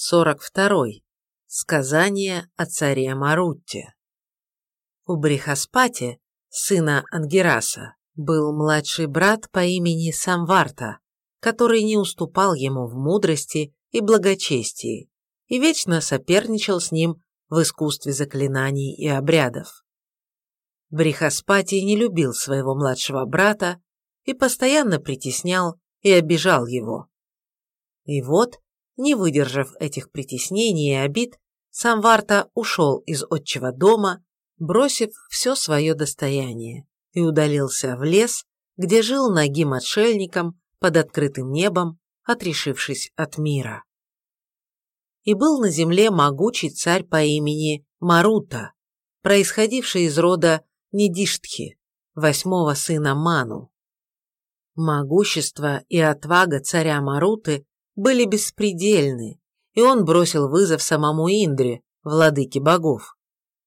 42. Сказание о царе Марутте. У Брихаспати, сына Ангераса, был младший брат по имени Самварта, который не уступал ему в мудрости и благочестии и вечно соперничал с ним в искусстве заклинаний и обрядов. Брихаспати не любил своего младшего брата и постоянно притеснял и обижал его. И вот, не выдержав этих притеснений и обид, сам Варта ушел из отчего дома, бросив все свое достояние, и удалился в лес, где жил нагим отшельником под открытым небом, отрешившись от мира. И был на земле могучий царь по имени Марута, происходивший из рода Недиштхи, восьмого сына Ману. Могущество и отвага царя Маруты были беспредельны, и он бросил вызов самому Индре, владыке богов.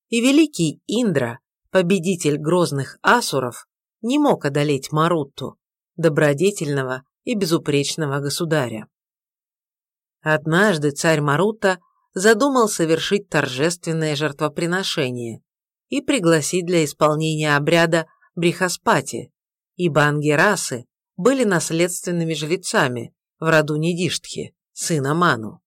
И великий Индра, победитель грозных асуров, не мог одолеть Марутту, добродетельного и безупречного государя. Однажды царь Марута задумал совершить торжественное жертвоприношение и пригласить для исполнения обряда Брихаспати, ибо ангерасы были наследственными жрецами, в роду Недиштхи, сына Ману.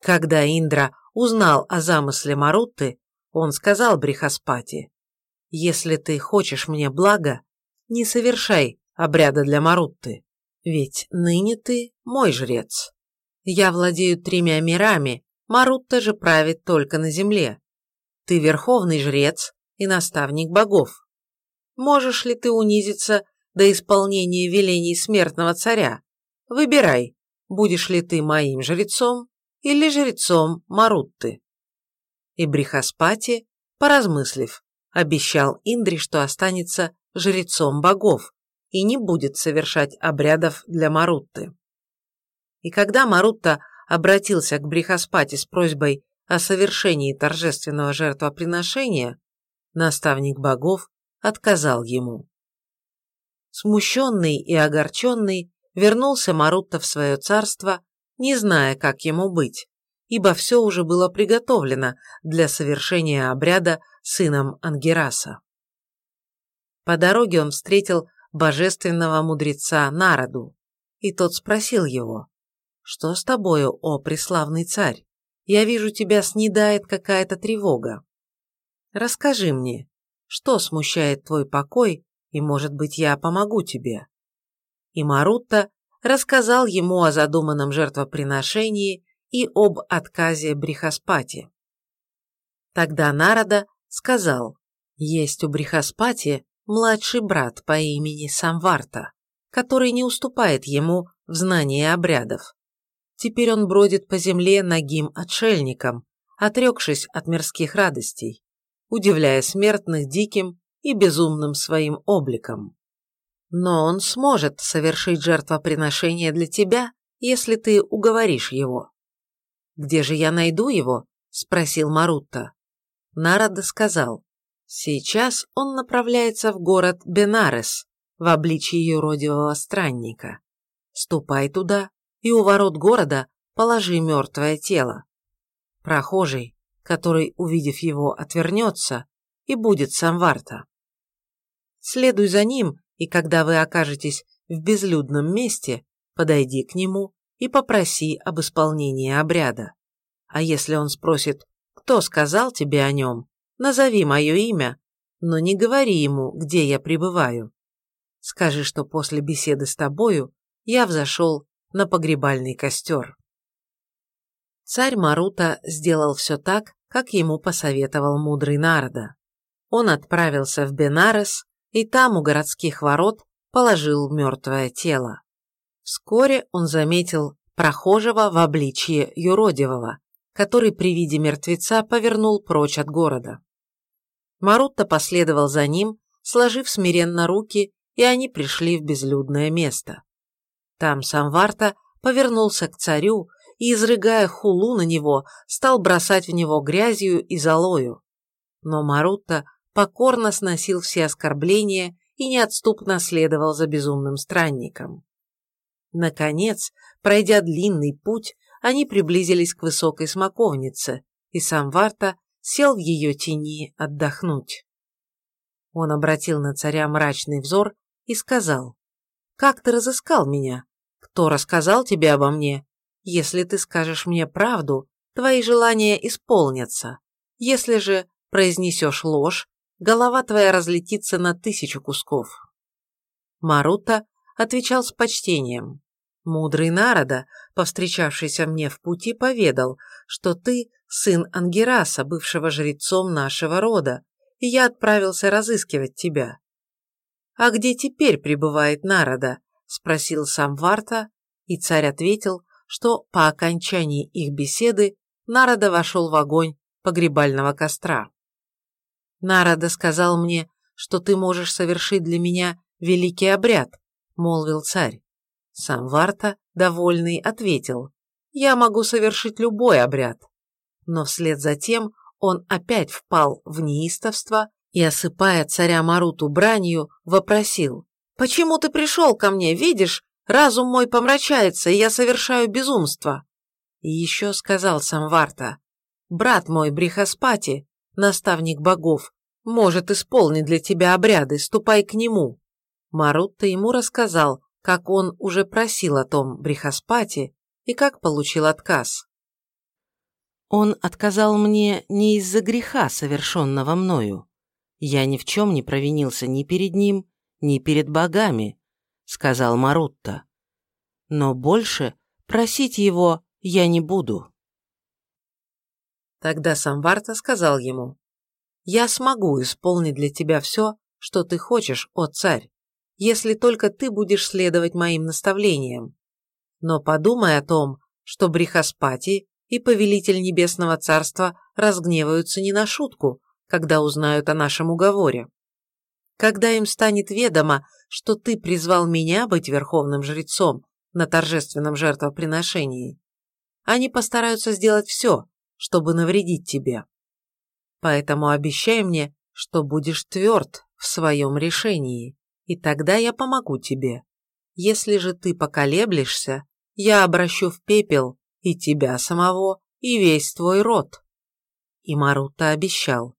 Когда Индра узнал о замысле Марутты, он сказал Брихаспати, «Если ты хочешь мне блага, не совершай обряда для Марутты, ведь ныне ты мой жрец. Я владею тремя мирами, Марутта же правит только на земле. Ты верховный жрец и наставник богов. Можешь ли ты унизиться до исполнения велений смертного царя, Выбирай, будешь ли ты моим жрецом или жрецом Марутты. И Брихаспати, поразмыслив, обещал Индре, что останется жрецом богов и не будет совершать обрядов для Марутты. И когда Марутта обратился к Брихаспати с просьбой о совершении торжественного жертвоприношения, наставник богов отказал ему. Смущенный и огорченный, вернулся Марутта в свое царство, не зная, как ему быть, ибо все уже было приготовлено для совершения обряда сыном Ангераса. По дороге он встретил божественного мудреца Народу, и тот спросил его, «Что с тобою, о преславный царь? Я вижу, тебя снедает какая-то тревога. Расскажи мне, что смущает твой покой, и, может быть, я помогу тебе?» И Марутта рассказал ему о задуманном жертвоприношении и об отказе Брихаспати. Тогда Нарада сказал, есть у Брихаспати младший брат по имени Самварта, который не уступает ему в знании обрядов. Теперь он бродит по земле нагим отшельником, отрекшись от мирских радостей, удивляя смертных диким и безумным своим обликом. Но он сможет совершить жертвоприношение для тебя, если ты уговоришь его. «Где же я найду его?» – спросил Марутта. Нарада сказал, «Сейчас он направляется в город Бенарес в обличии юродивого странника. Ступай туда и у ворот города положи мертвое тело. Прохожий, который, увидев его, отвернется, и будет Самварта. Следуй за ним и когда вы окажетесь в безлюдном месте, подойди к нему и попроси об исполнении обряда. А если он спросит, кто сказал тебе о нем, назови мое имя, но не говори ему, где я пребываю. Скажи, что после беседы с тобою я взошел на погребальный костер. Царь Марута сделал все так, как ему посоветовал мудрый Нарда. Он отправился в Бенарес и там у городских ворот положил мертвое тело. Вскоре он заметил прохожего в обличье юродивого, который при виде мертвеца повернул прочь от города. Марутта последовал за ним, сложив смиренно руки, и они пришли в безлюдное место. Там Самварта повернулся к царю и, изрыгая хулу на него, стал бросать в него грязью и золою. Но Марутта покорно сносил все оскорбления и неотступно следовал за безумным странником. Наконец, пройдя длинный путь, они приблизились к высокой смоковнице, и сам Варта сел в ее тени отдохнуть. Он обратил на царя мрачный взор и сказал, «Как ты разыскал меня? Кто рассказал тебе обо мне? Если ты скажешь мне правду, твои желания исполнятся. Если же произнесешь ложь, голова твоя разлетится на тысячу кусков». Марута отвечал с почтением. Мудрый народа, повстречавшийся мне в пути, поведал, что ты сын Ангераса, бывшего жрецом нашего рода, и я отправился разыскивать тебя. «А где теперь пребывает народа?» – спросил сам Варта, и царь ответил, что по окончании их беседы Народа вошел в огонь погребального костра. «Народа сказал мне, что ты можешь совершить для меня великий обряд», – молвил царь. Сам Варта, довольный, ответил, «Я могу совершить любой обряд». Но вслед за тем он опять впал в неистовство и, осыпая царя Маруту бранью, вопросил, «Почему ты пришел ко мне? Видишь, разум мой помрачается, и я совершаю безумство». И еще сказал сам Варта, «Брат мой Брихаспати, наставник богов, может исполнить для тебя обряды, ступай к нему». Марутта ему рассказал, как он уже просил о том Брихаспати и как получил отказ. Он отказал мне не из-за греха, совершенного мною. Я ни в чем не провинился ни перед ним, ни перед богами, сказал Марутта. Но больше просить его я не буду. Тогда Самварта сказал ему, «Я смогу исполнить для тебя все, что ты хочешь, о царь если только ты будешь следовать моим наставлениям. Но подумай о том, что Брихаспати и Повелитель Небесного Царства разгневаются не на шутку, когда узнают о нашем уговоре. Когда им станет ведомо, что ты призвал меня быть верховным жрецом на торжественном жертвоприношении, они постараются сделать все, чтобы навредить тебе. Поэтому обещай мне, что будешь тверд в своем решении и тогда я помогу тебе. Если же ты поколеблешься, я обращу в пепел и тебя самого, и весь твой род. И Марута обещал,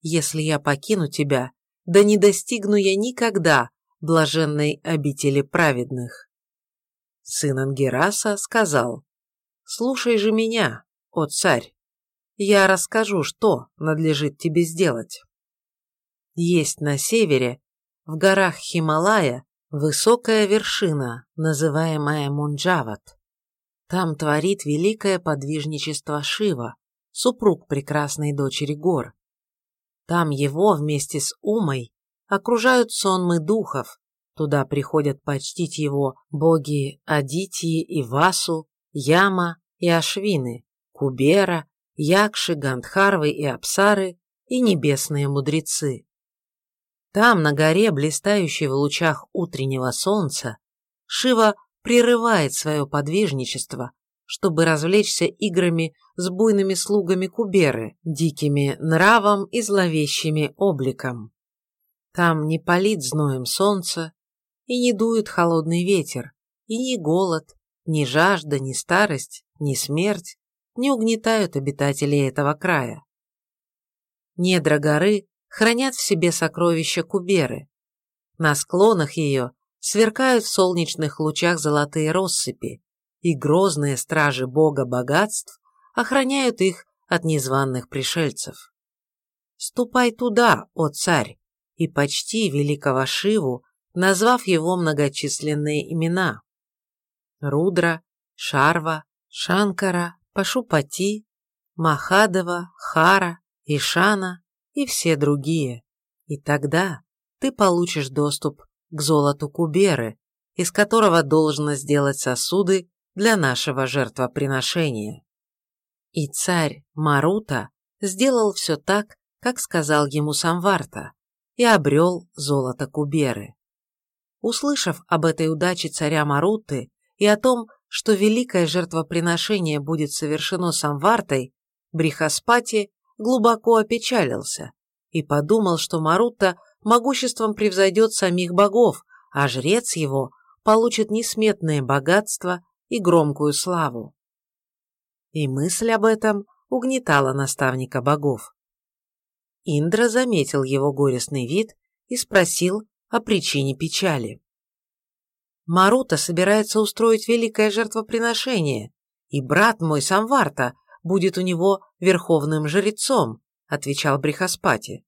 если я покину тебя, да не достигну я никогда блаженной обители праведных. Сын Ангераса сказал, слушай же меня, о царь, я расскажу, что надлежит тебе сделать. Есть на севере в горах Хималая высокая вершина, называемая Мунджават. Там творит великое подвижничество Шива, супруг прекрасной дочери гор. Там его вместе с Умой окружают сонмы духов, туда приходят почтить его боги Адитии и Васу, Яма и Ашвины, Кубера, Якши, Гандхарвы и Апсары и небесные мудрецы. Там, на горе, блистающей в лучах утреннего солнца, Шива прерывает свое подвижничество, чтобы развлечься играми с буйными слугами Куберы, дикими нравом и зловещими обликом. Там не палит зноем солнце, и не дует холодный ветер, и ни голод, ни жажда, ни старость, ни смерть не угнетают обитателей этого края. Недра горы хранят в себе сокровища Куберы. На склонах ее сверкают в солнечных лучах золотые россыпи, и грозные стражи бога богатств охраняют их от незваных пришельцев. Ступай туда, о царь, и почти великого Шиву, назвав его многочисленные имена. Рудра, Шарва, Шанкара, Пашупати, Махадова, Хара, Ишана, и все другие. И тогда ты получишь доступ к золоту Куберы, из которого должно сделать сосуды для нашего жертвоприношения. И царь Марута сделал все так, как сказал ему Самварта, и обрел золото Куберы. Услышав об этой удаче царя Маруты и о том, что великое жертвоприношение будет совершено Самвартой, Брихаспати глубоко опечалился и подумал, что Марута могуществом превзойдет самих богов, а жрец его получит несметное богатство и громкую славу. И мысль об этом угнетала наставника богов. Индра заметил его горестный вид и спросил о причине печали. Марута собирается устроить великое жертвоприношение, и брат мой Самварта будет у него верховным жрецом, отвечал Брихаспати.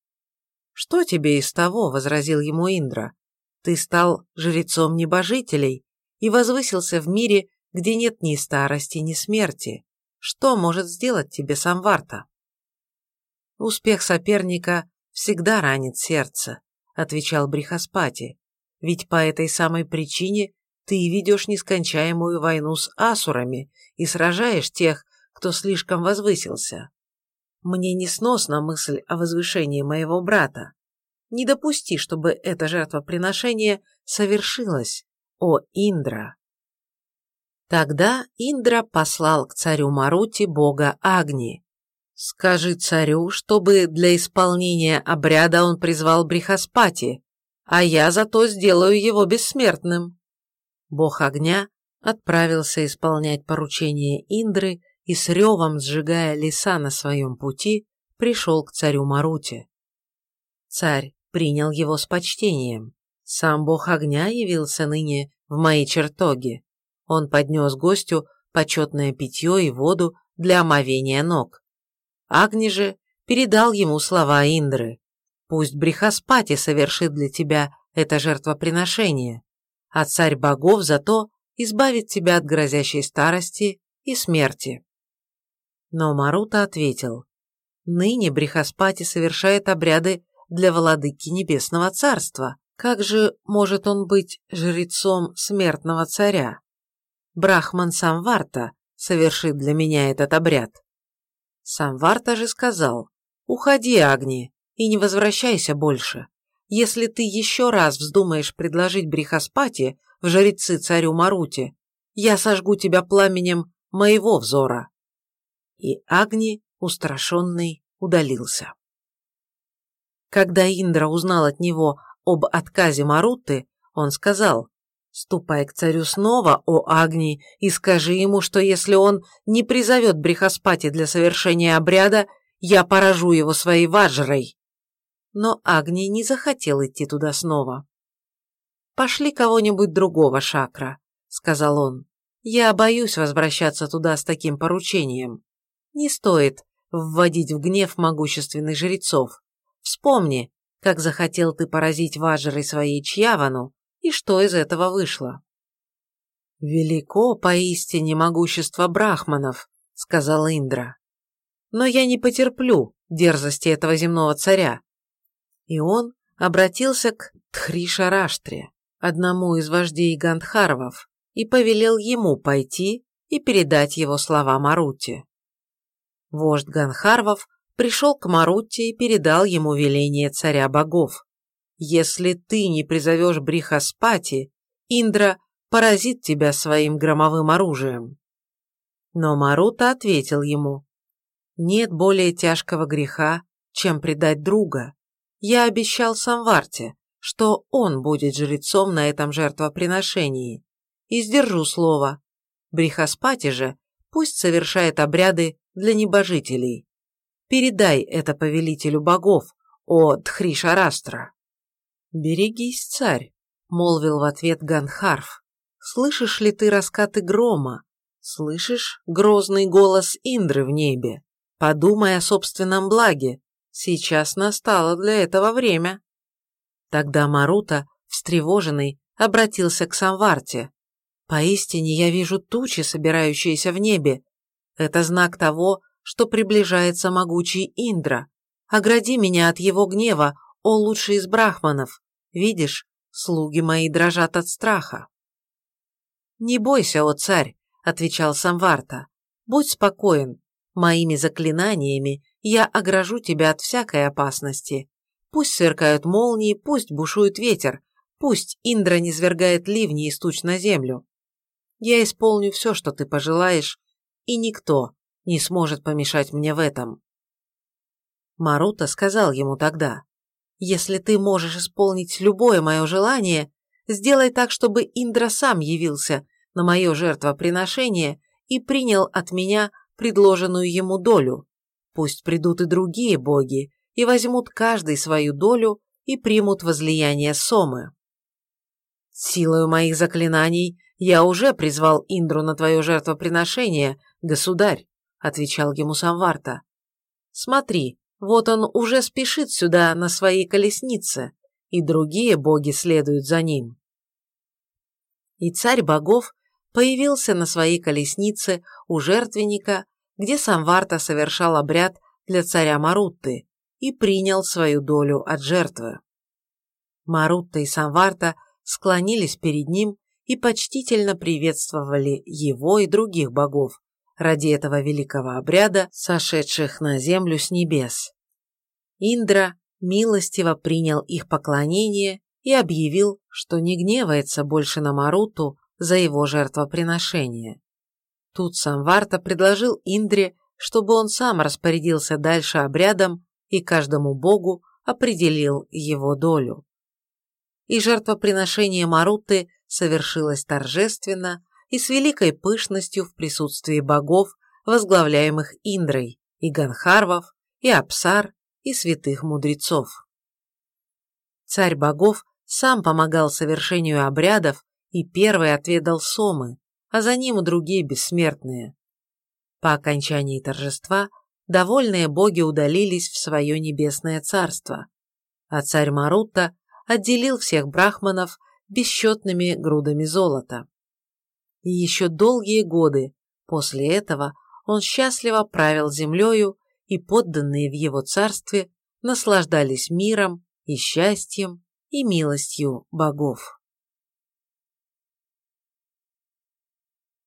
Что тебе из того, возразил ему Индра. Ты стал жрецом небожителей и возвысился в мире, где нет ни старости, ни смерти. Что может сделать тебе Самварта? Успех соперника всегда ранит сердце, отвечал Брихаспати, ведь по этой самой причине ты ведешь нескончаемую войну с асурами и сражаешь тех, кто слишком возвысился. Мне несносна мысль о возвышении моего брата. Не допусти, чтобы это жертвоприношение совершилось, о Индра. Тогда Индра послал к царю Марути бога Агни. Скажи царю, чтобы для исполнения обряда он призвал Брихаспати, а я зато сделаю его бессмертным. Бог огня отправился исполнять поручение Индры и с ревом, сжигая леса на своем пути, пришел к царю Маруте. Царь принял его с почтением. Сам бог огня явился ныне в мои чертоги. Он поднес гостю почетное питье и воду для омовения ног. Агни же передал ему слова Индры. «Пусть Брихаспати совершит для тебя это жертвоприношение, а царь богов зато избавит тебя от грозящей старости и смерти». Но Марута ответил, «Ныне Брихаспати совершает обряды для владыки Небесного Царства. Как же может он быть жрецом смертного царя? Брахман Самварта совершит для меня этот обряд». Самварта же сказал, «Уходи, Агни, и не возвращайся больше. Если ты еще раз вздумаешь предложить Брихаспати в жрецы царю Маруте, я сожгу тебя пламенем моего взора и Агни, устрашенный, удалился. Когда Индра узнал от него об отказе Маруты, он сказал, «Ступай к царю снова, о Агни, и скажи ему, что если он не призовет Брихаспати для совершения обряда, я поражу его своей ваджрой». Но Агни не захотел идти туда снова. «Пошли кого-нибудь другого, Шакра», — сказал он. «Я боюсь возвращаться туда с таким поручением. Не стоит вводить в гнев могущественных жрецов. Вспомни, как захотел ты поразить Ваджрой своей Чьявану, и что из этого вышло. «Велико поистине могущество брахманов», — сказал Индра. «Но я не потерплю дерзости этого земного царя». И он обратился к Тхришараштре, одному из вождей Гандхарвов, и повелел ему пойти и передать его слова Марути. Вождь Ганхарвов пришел к Марутте и передал ему веление царя богов. «Если ты не призовешь Брихаспати, Индра поразит тебя своим громовым оружием». Но Марута ответил ему, «Нет более тяжкого греха, чем предать друга. Я обещал Самварте, что он будет жрецом на этом жертвоприношении, и сдержу слово. Брихаспати же пусть совершает обряды для небожителей. Передай это повелителю богов, о Дхришарастра. «Берегись, царь», — молвил в ответ Ганхарф. «Слышишь ли ты раскаты грома? Слышишь грозный голос Индры в небе? Подумай о собственном благе. Сейчас настало для этого время». Тогда Марута, встревоженный, обратился к Самварте. «Поистине я вижу тучи, собирающиеся в небе, это знак того, что приближается могучий Индра. Огради меня от его гнева, о лучший из брахманов. Видишь, слуги мои дрожат от страха. «Не бойся, о царь», — отвечал Самварта. «Будь спокоен. Моими заклинаниями я огражу тебя от всякой опасности. Пусть сверкают молнии, пусть бушует ветер, пусть Индра не свергает ливни и стуч на землю. Я исполню все, что ты пожелаешь, и никто не сможет помешать мне в этом. Марута сказал ему тогда, «Если ты можешь исполнить любое мое желание, сделай так, чтобы Индра сам явился на мое жертвоприношение и принял от меня предложенную ему долю. Пусть придут и другие боги и возьмут каждый свою долю и примут возлияние Сомы. Силою моих заклинаний я уже призвал Индру на твое жертвоприношение, государь, отвечал ему Самварта. Смотри, вот он уже спешит сюда на своей колеснице, и другие боги следуют за ним. И царь богов появился на своей колеснице у жертвенника, где Самварта совершал обряд для царя Марутты и принял свою долю от жертвы. Марутта и Самварта склонились перед ним и почтительно приветствовали его и других богов ради этого великого обряда, сошедших на землю с небес. Индра милостиво принял их поклонение и объявил, что не гневается больше на Маруту за его жертвоприношение. Тут Самварта предложил Индре, чтобы он сам распорядился дальше обрядом и каждому богу определил его долю. И жертвоприношение Маруты совершилось торжественно и с великой пышностью в присутствии богов, возглавляемых Индрой, и Ганхарвов, и Апсар, и святых мудрецов. Царь богов сам помогал совершению обрядов и первый отведал сомы, а за ним и другие бессмертные. По окончании торжества довольные боги удалились в свое небесное царство, а царь Марута отделил всех брахманов бесчетными грудами золота. И еще долгие годы после этого он счастливо правил землею, и подданные в его царстве наслаждались миром и счастьем и милостью богов.